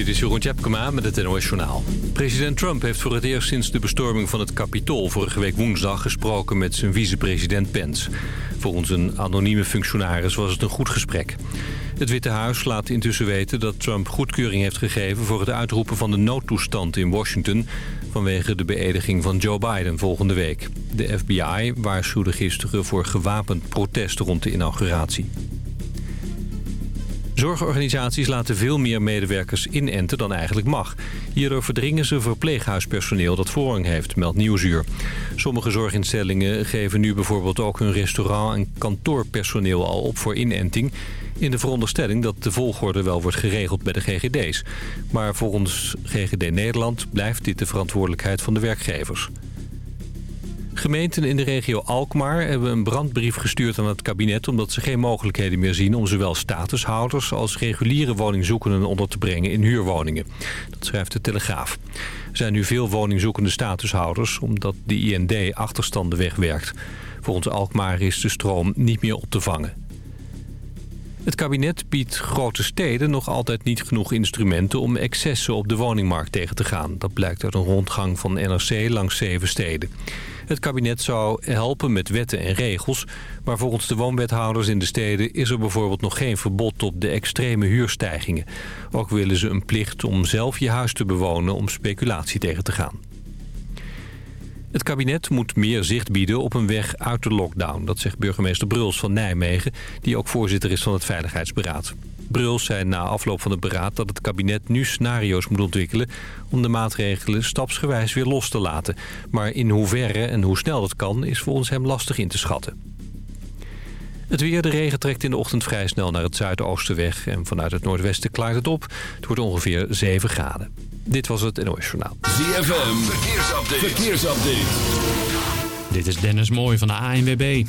Dit is Jeroen Tjepkema met het NOS Journaal. President Trump heeft voor het eerst sinds de bestorming van het Capitool... vorige week woensdag gesproken met zijn vicepresident Pence. Volgens een anonieme functionaris was het een goed gesprek. Het Witte Huis laat intussen weten dat Trump goedkeuring heeft gegeven... voor het uitroepen van de noodtoestand in Washington... vanwege de beëdiging van Joe Biden volgende week. De FBI waarschuwde gisteren voor gewapend protest rond de inauguratie. Zorgorganisaties laten veel meer medewerkers inenten dan eigenlijk mag. Hierdoor verdringen ze verpleeghuispersoneel dat voorrang heeft, meldt Nieuwsuur. Sommige zorginstellingen geven nu bijvoorbeeld ook hun restaurant- en kantoorpersoneel al op voor inenting... in de veronderstelling dat de volgorde wel wordt geregeld bij de GGD's. Maar volgens GGD Nederland blijft dit de verantwoordelijkheid van de werkgevers. Gemeenten in de regio Alkmaar hebben een brandbrief gestuurd aan het kabinet... omdat ze geen mogelijkheden meer zien om zowel statushouders... als reguliere woningzoekenden onder te brengen in huurwoningen. Dat schrijft de Telegraaf. Er zijn nu veel woningzoekende statushouders... omdat de IND achterstanden wegwerkt. Volgens Alkmaar is de stroom niet meer op te vangen. Het kabinet biedt grote steden nog altijd niet genoeg instrumenten... om excessen op de woningmarkt tegen te gaan. Dat blijkt uit een rondgang van NRC langs zeven steden. Het kabinet zou helpen met wetten en regels... maar volgens de woonwethouders in de steden is er bijvoorbeeld nog geen verbod op de extreme huurstijgingen. Ook willen ze een plicht om zelf je huis te bewonen om speculatie tegen te gaan. Het kabinet moet meer zicht bieden op een weg uit de lockdown. Dat zegt burgemeester Bruls van Nijmegen, die ook voorzitter is van het Veiligheidsberaad. Bruls zei na afloop van het beraad dat het kabinet nu scenario's moet ontwikkelen... om de maatregelen stapsgewijs weer los te laten. Maar in hoeverre en hoe snel dat kan is voor ons hem lastig in te schatten. Het weer, de regen trekt in de ochtend vrij snel naar het zuidoosten weg... en vanuit het noordwesten klaart het op. Het wordt ongeveer 7 graden. Dit was het NOS Journaal. ZFM, verkeersupdate. verkeersupdate. Dit is Dennis Mooij van de ANWB.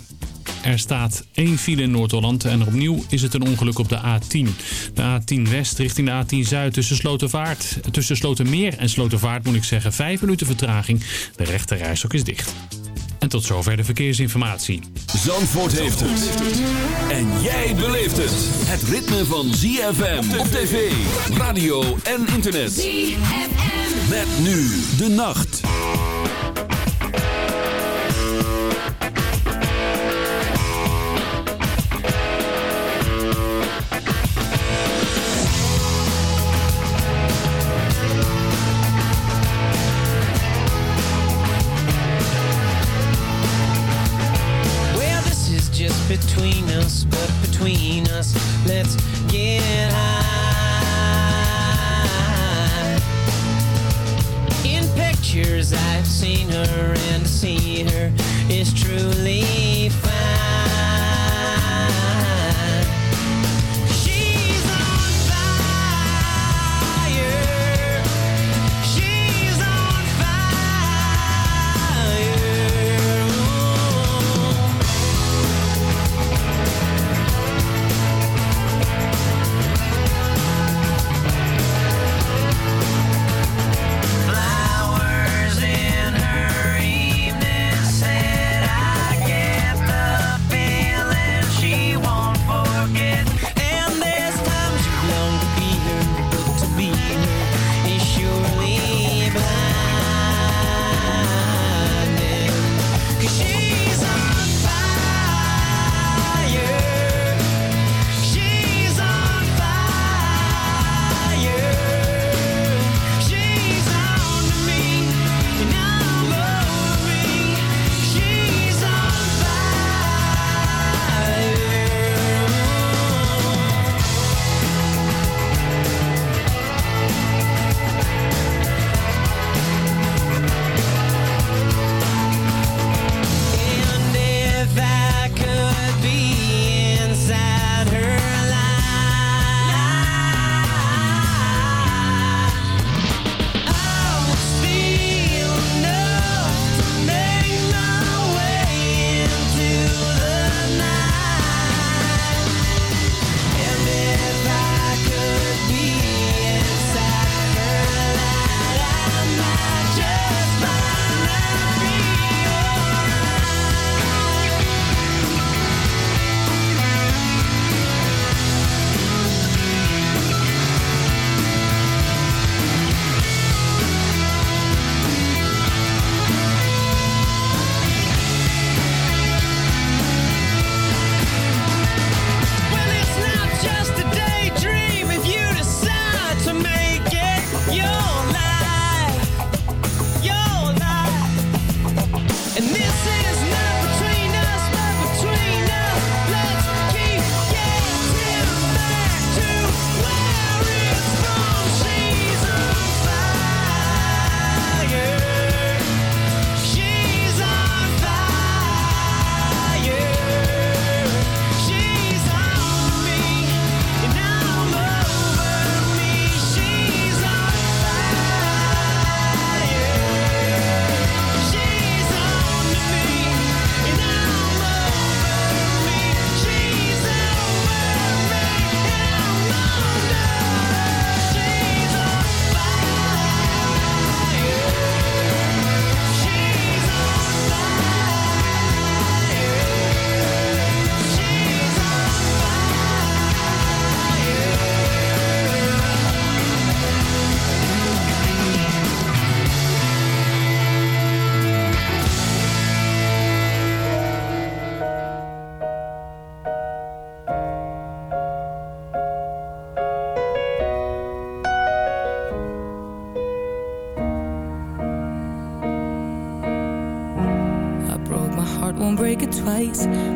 Er staat één file in Noord-Holland en opnieuw is het een ongeluk op de A10. De A10 West richting de A10 Zuid tussen Slotervaart. Tussen Slotermeer en Slotervaart moet ik zeggen 5 minuten vertraging. De rechte rijstok is dicht. En tot zover de verkeersinformatie. Zandvoort heeft het. En jij beleeft het. Het ritme van ZFM op tv, radio en internet. ZFM. Met nu de nacht. Her, and to see her is truly twice.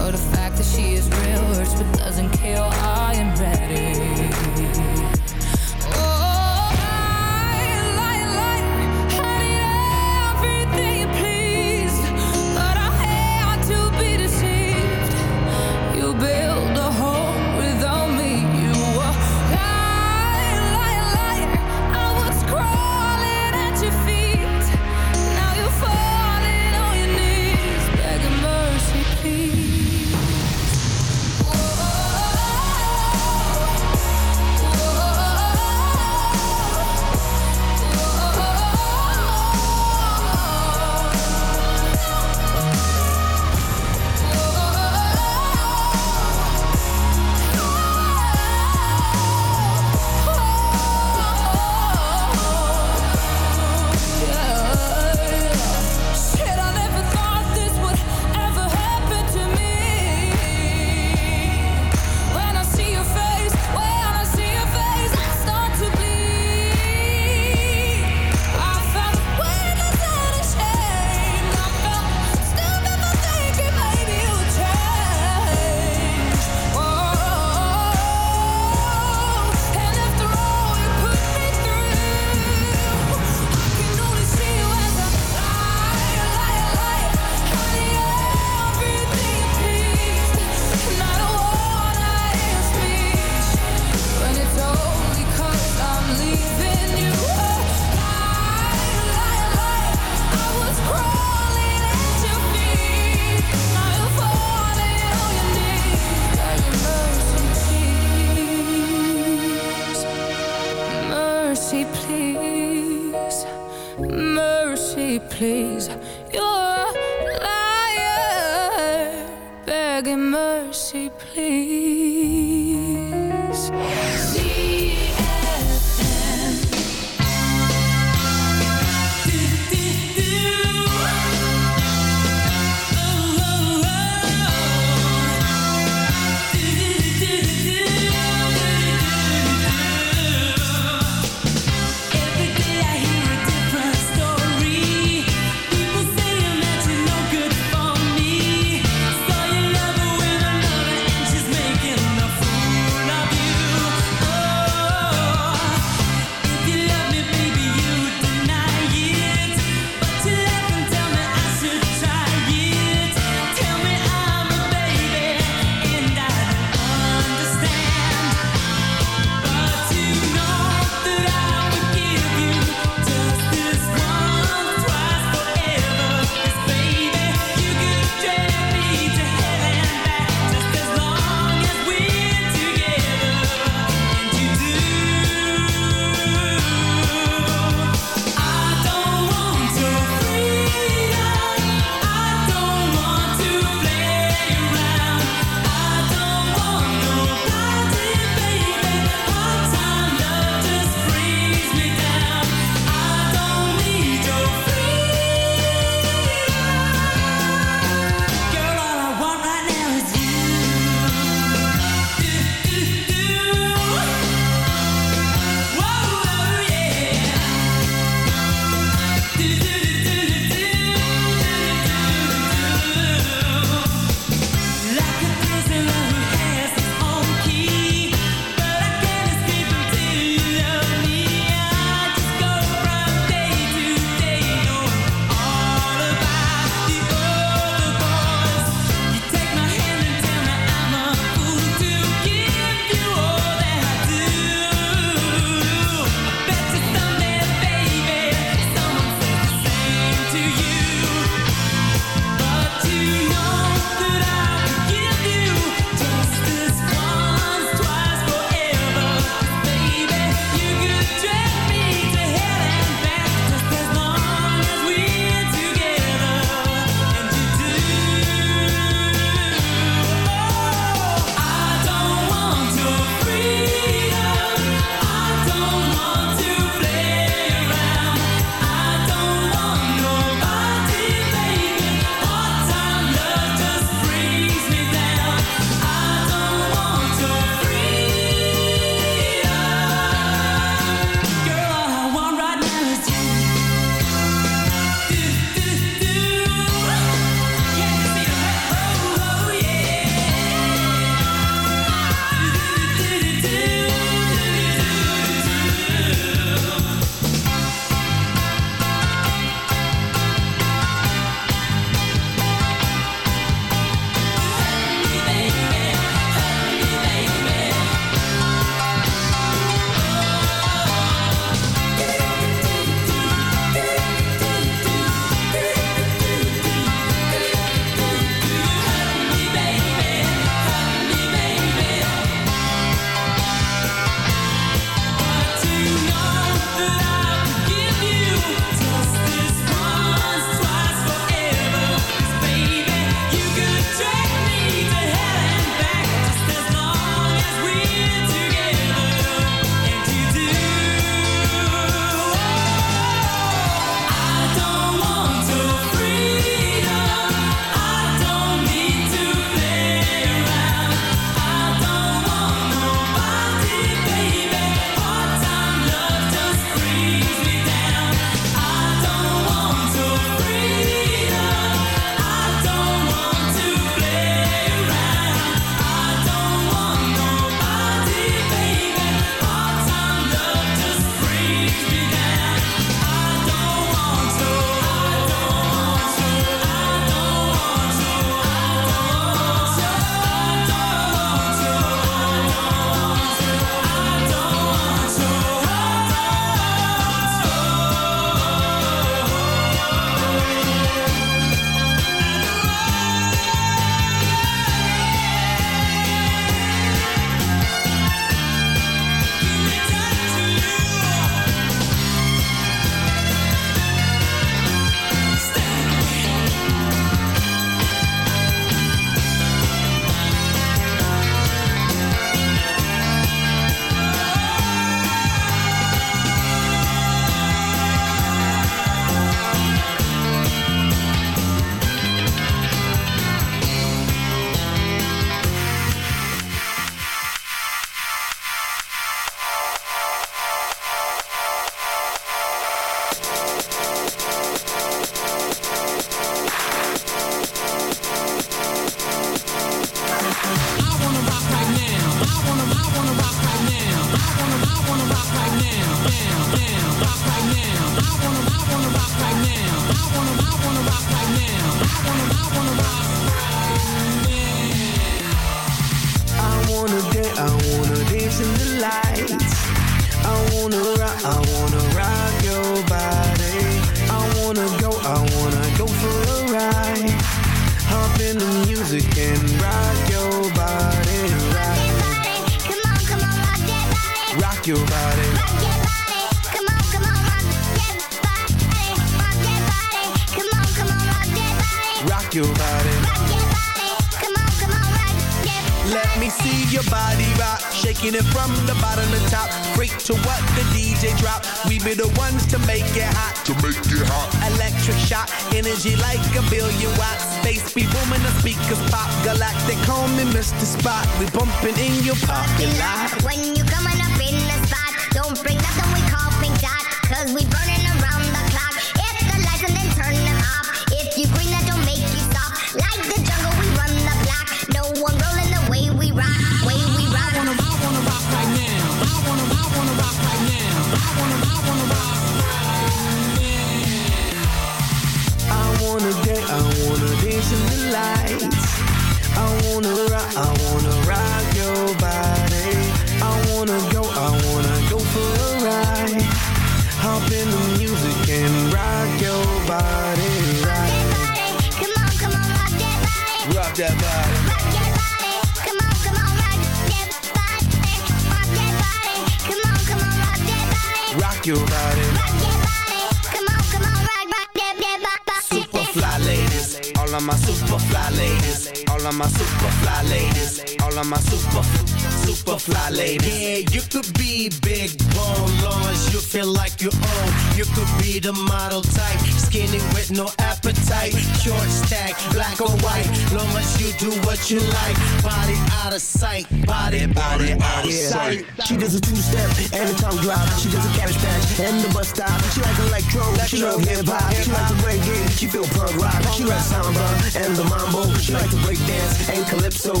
The model type, skinny with no appetite. Short stack, black or white, long as you do what you like. Body out of sight, body, body out of sight. She does a two-step and a tongue drop. She does a cabbage patch and the bus stop. She like electro, she love hip-hop. She like to break it, she feel punk rock. She like samba and the mambo. She like to break dance and calypso.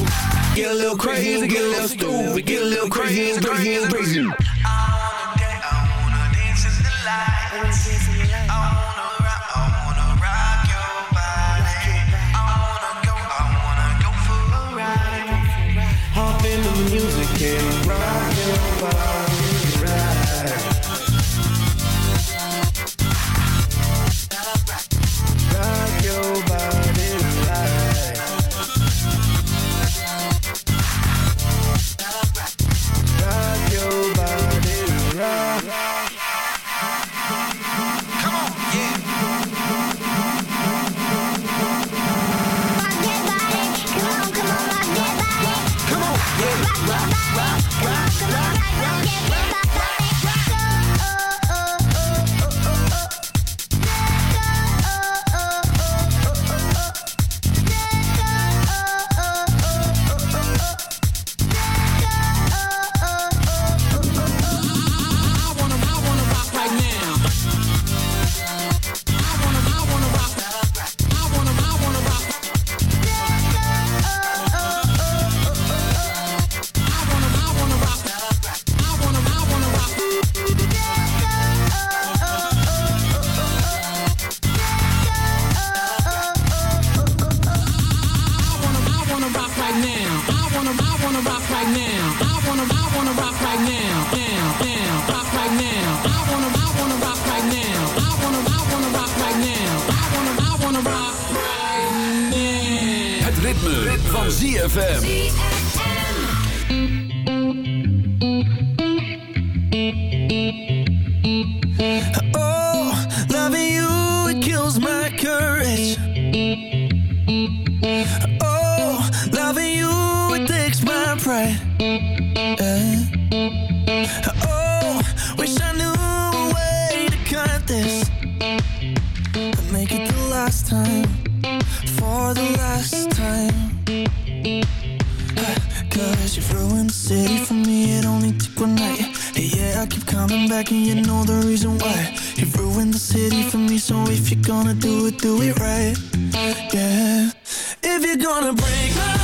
Get a little crazy, get a little stupid we get a little crazy, crazy, crazy. I wanna dance, I wanna dance in the lights. I wanna rock, I wanna rock your body. I wanna go, I wanna go for a ride. Hop in the music and rock your body you're gonna break my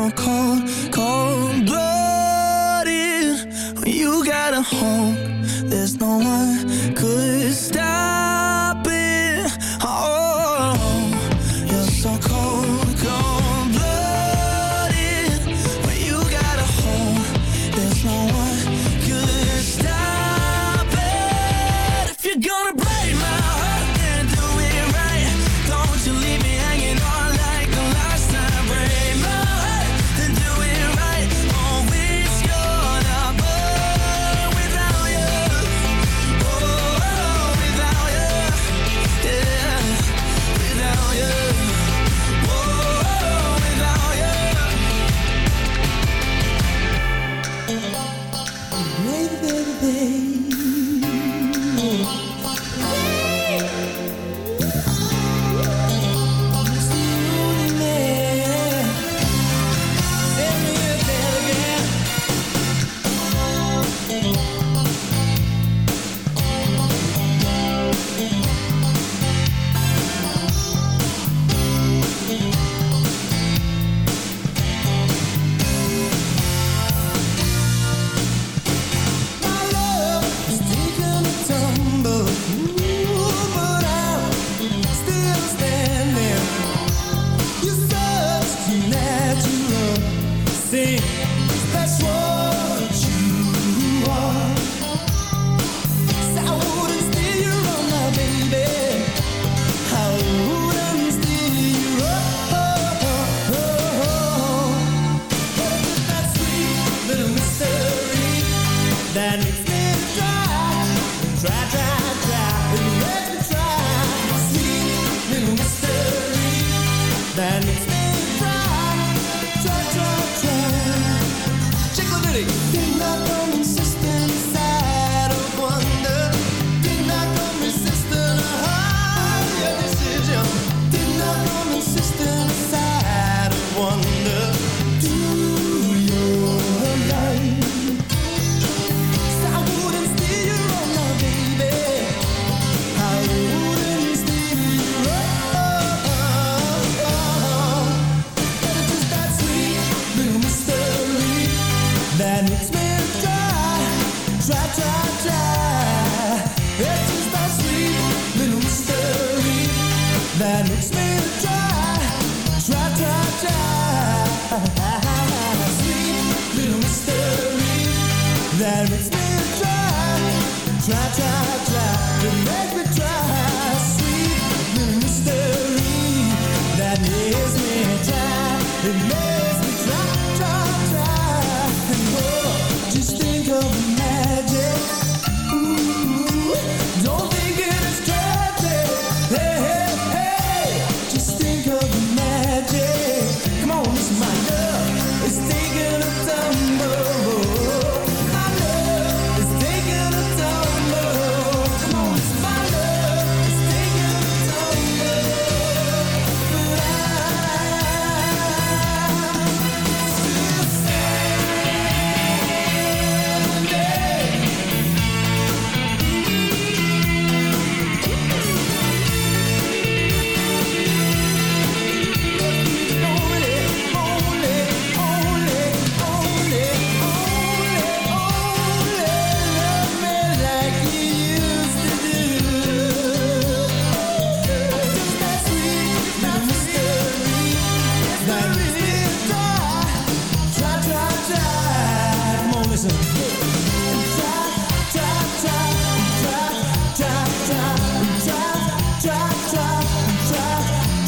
on call.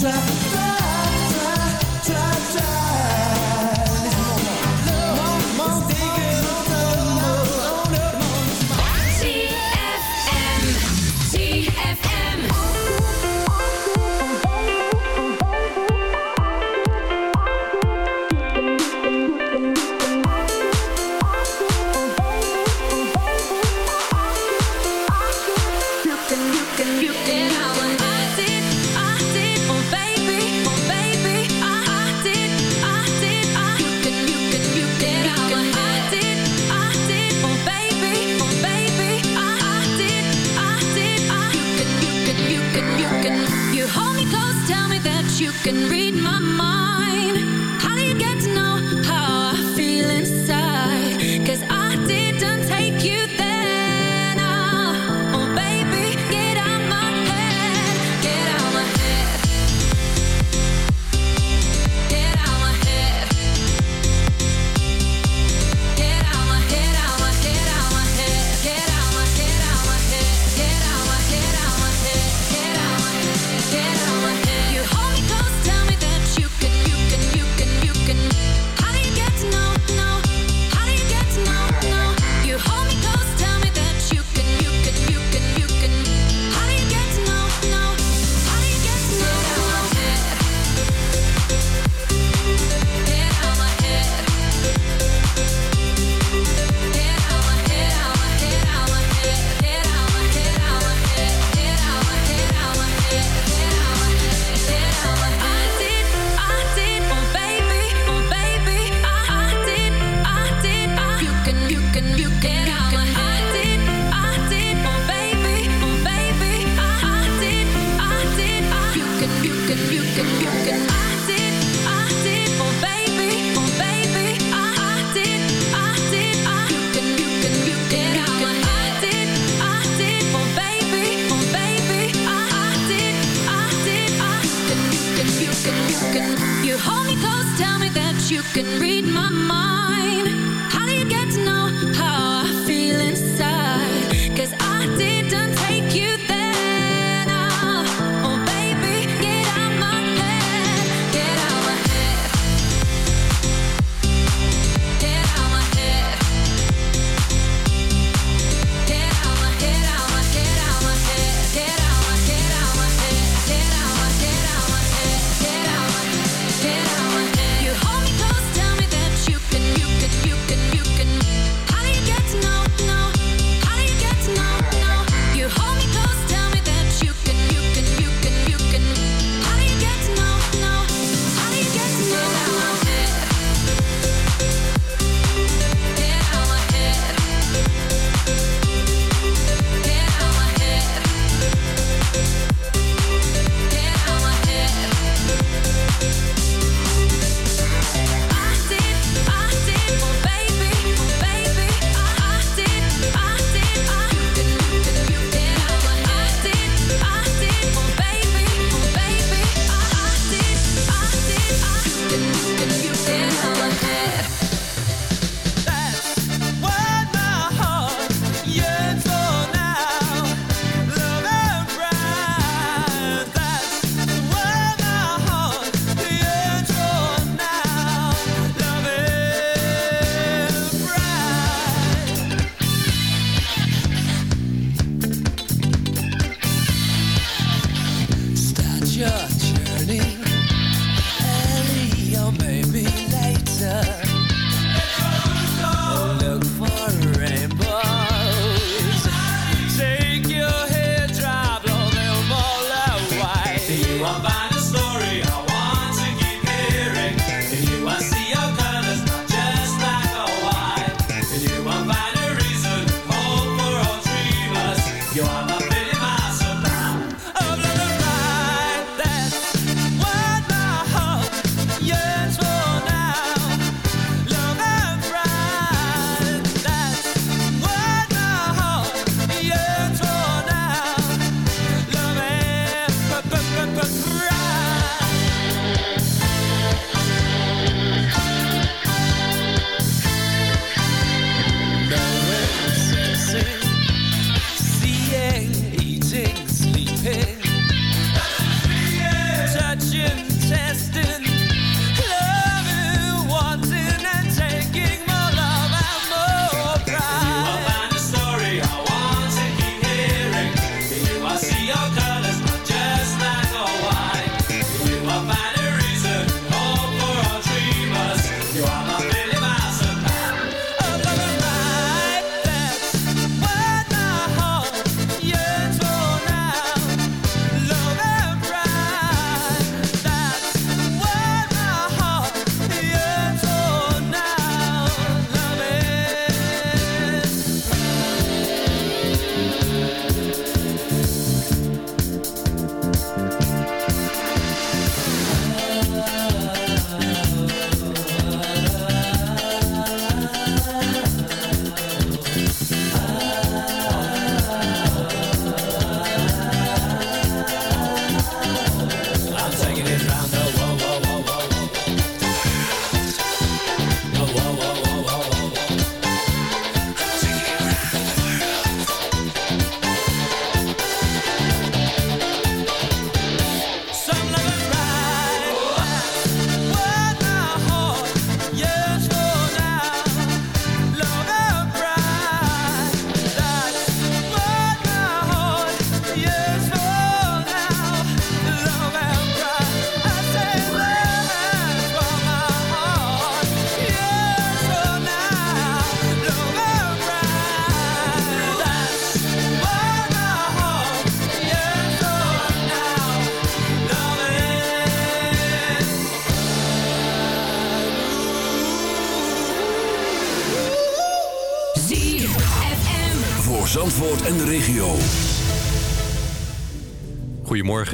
up.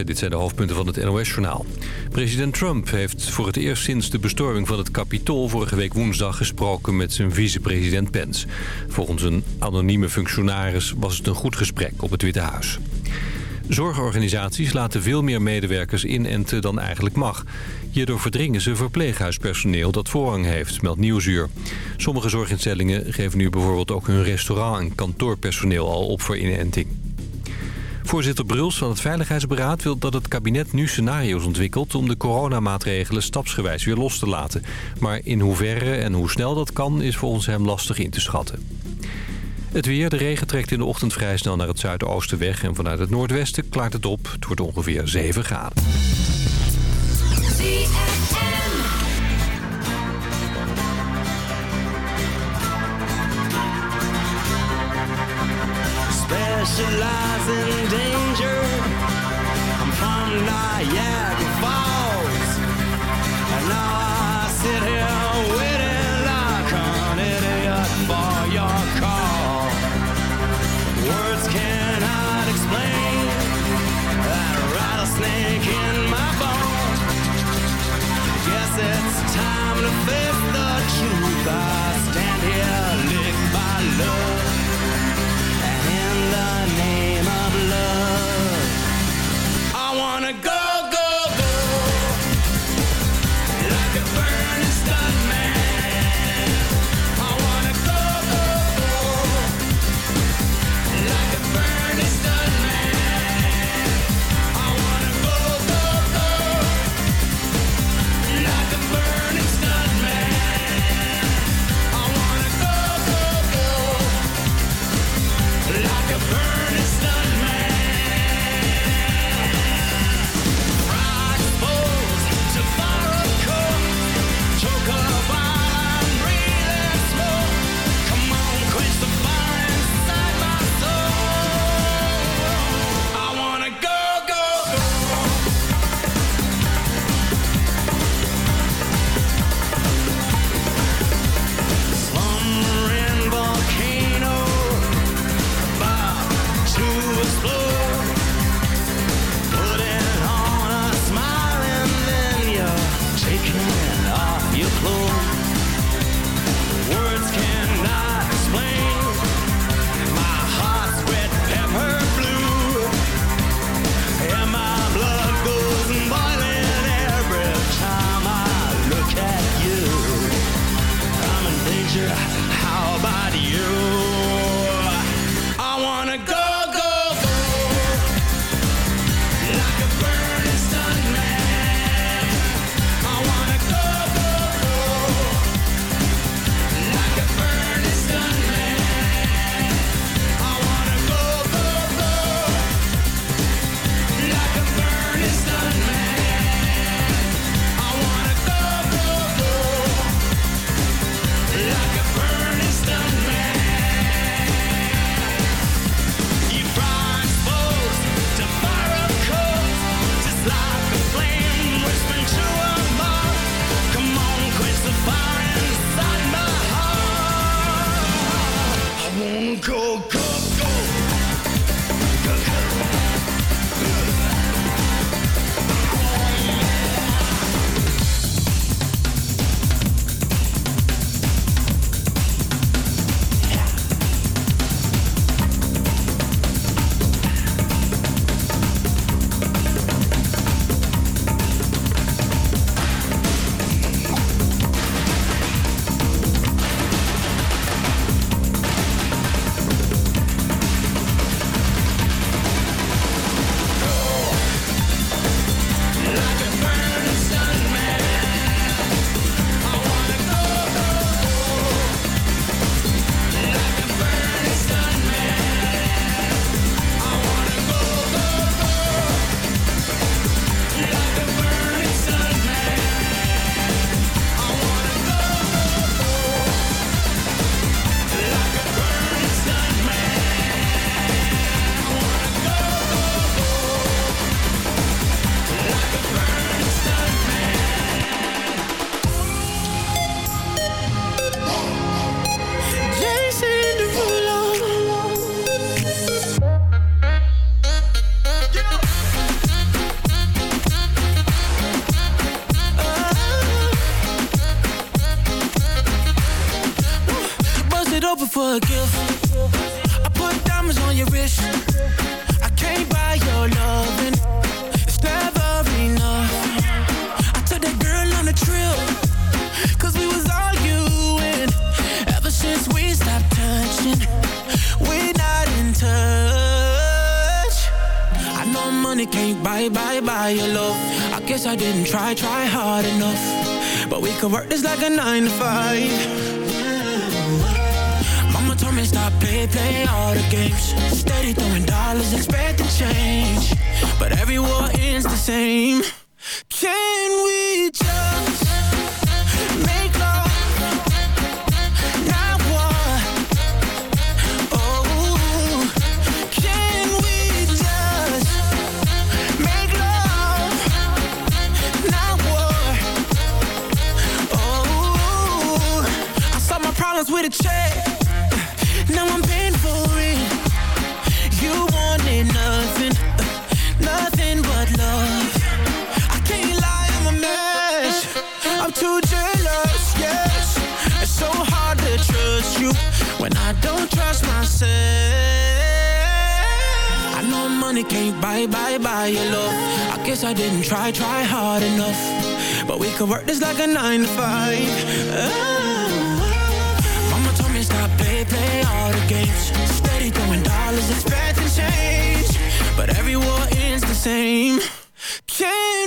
Dit zijn de hoofdpunten van het NOS-journaal. President Trump heeft voor het eerst sinds de bestorming van het Capitool... vorige week woensdag gesproken met zijn vicepresident Pence. Volgens een anonieme functionaris was het een goed gesprek op het Witte Huis. Zorgorganisaties laten veel meer medewerkers inenten dan eigenlijk mag. Hierdoor verdringen ze verpleeghuispersoneel dat voorrang heeft, meldt Nieuwsuur. Sommige zorginstellingen geven nu bijvoorbeeld ook hun restaurant- en kantoorpersoneel al op voor inenting. Voorzitter Bruls van het Veiligheidsberaad wil dat het kabinet nu scenario's ontwikkelt... om de coronamaatregelen stapsgewijs weer los te laten. Maar in hoeverre en hoe snel dat kan is volgens hem lastig in te schatten. Het weer, de regen trekt in de ochtend vrij snel naar het zuidoosten weg... en vanuit het noordwesten klaart het op. Het wordt ongeveer 7 graden. Danger. I'm from Niagara Falls, and now I sit here we work this like a nine to five. Mama told me stop, play, play all the games. Steady throwing dollars, expect to change. But every war ends the same. Now I'm paying for it. You wanted nothing, nothing but love. I can't lie, I'm a mess. I'm too jealous, yes. It's so hard to trust you when I don't trust myself. I know money can't buy, buy, buy your love. I guess I didn't try, try hard enough. But we could work this like a nine to five. Ah. Stop, play, all the games. Steady throwing dollars, expecting change. But every war ends the same. Can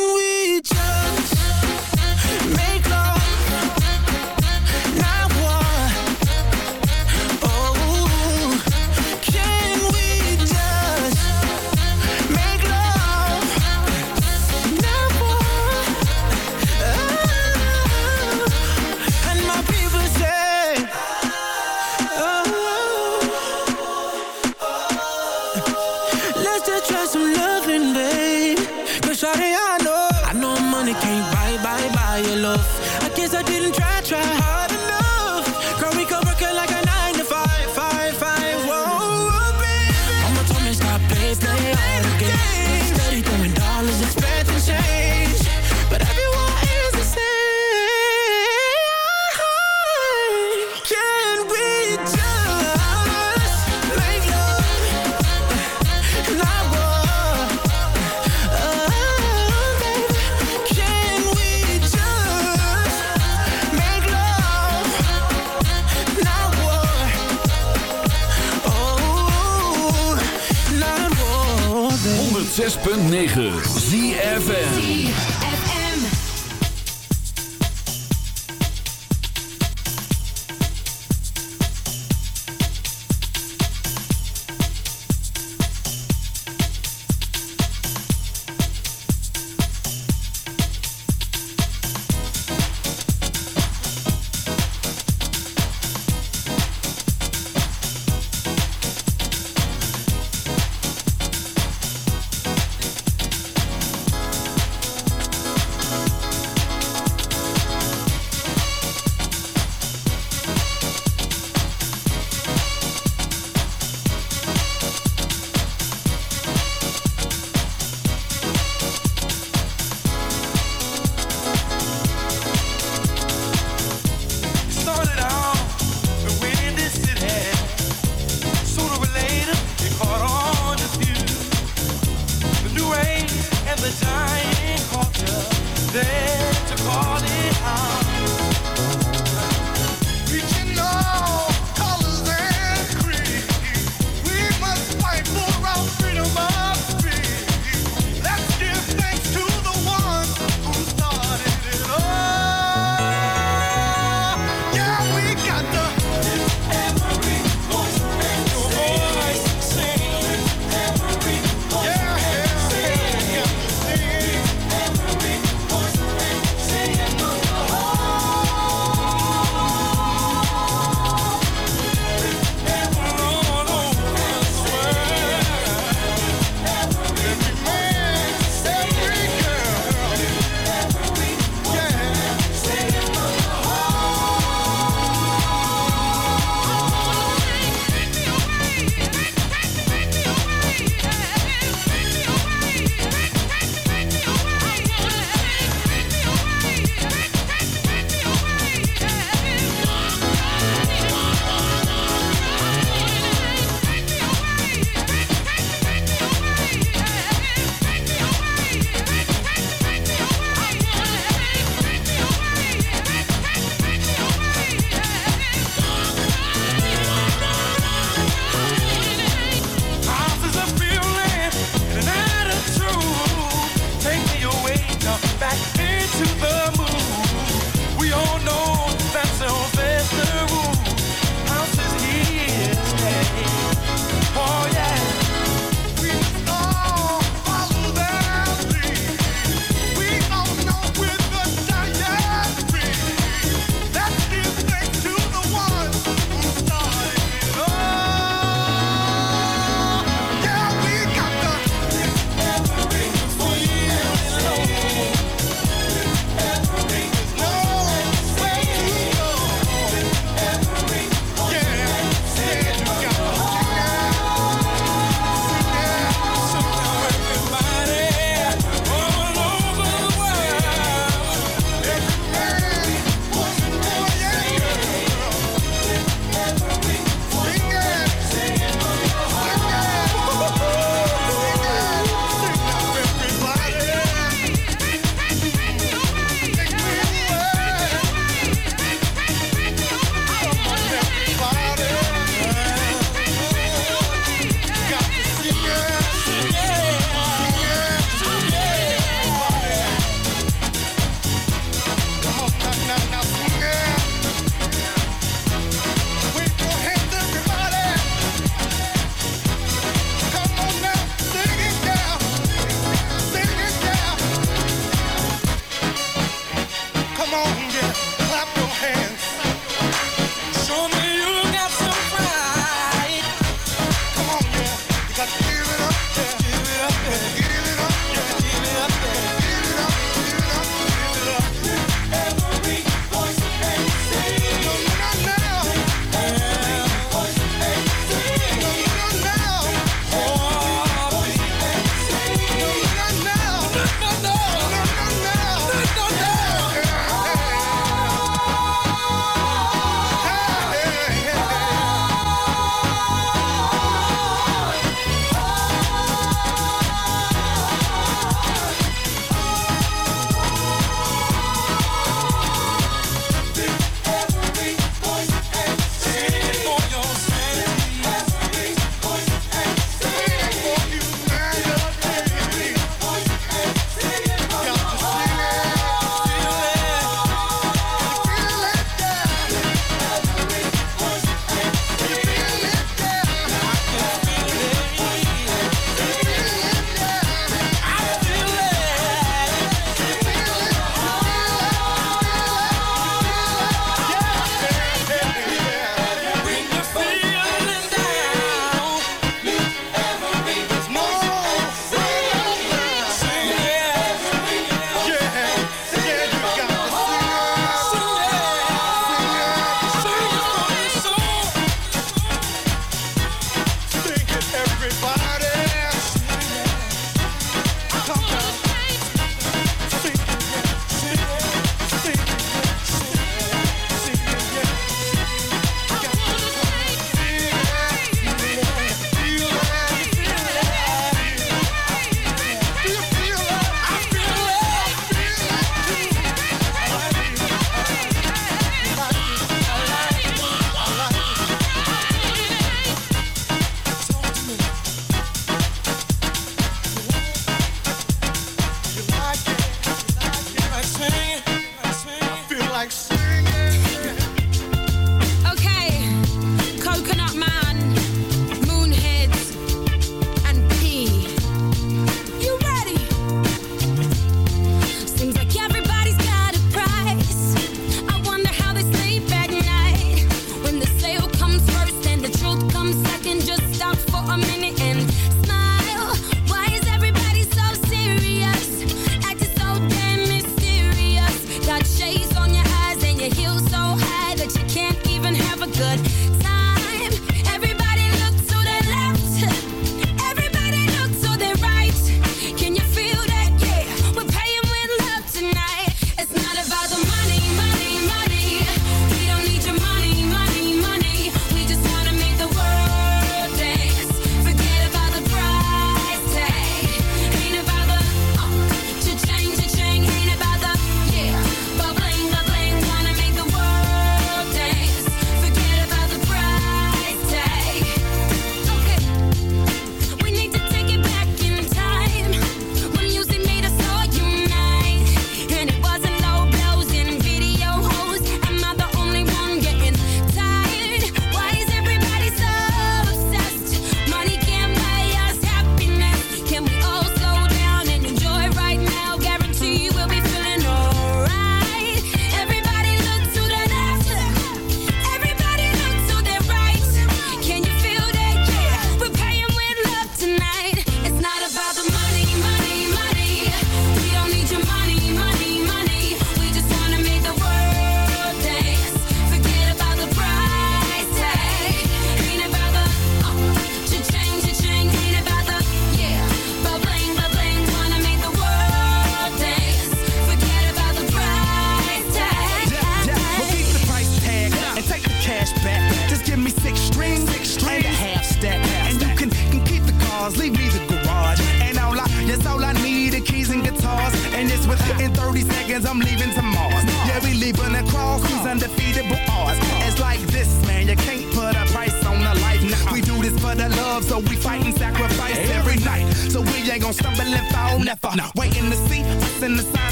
ZFM.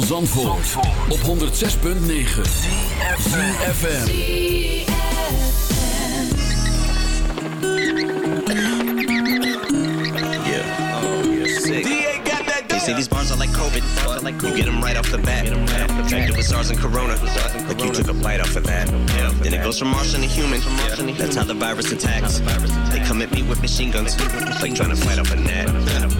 Van Zandvoort, op 106.9 FM. They say these bars are like COVID. You get them right off the bat. Infected with SARS and Corona. Like you took a bite off of that. Then it goes from Martian to human. That's how the virus attacks. They come at me with machine guns. Like trying to fight off a.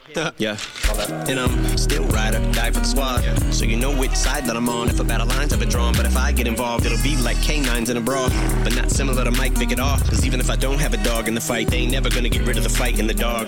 Yeah. And I'm still rider, die for the squad. So you know which side that I'm on if a battle line's ever drawn. But if I get involved, it'll be like canines in a brawl. But not similar to Mike Vick at all. Cause even if I don't have a dog in the fight, they ain't never gonna get rid of the fight in the dog.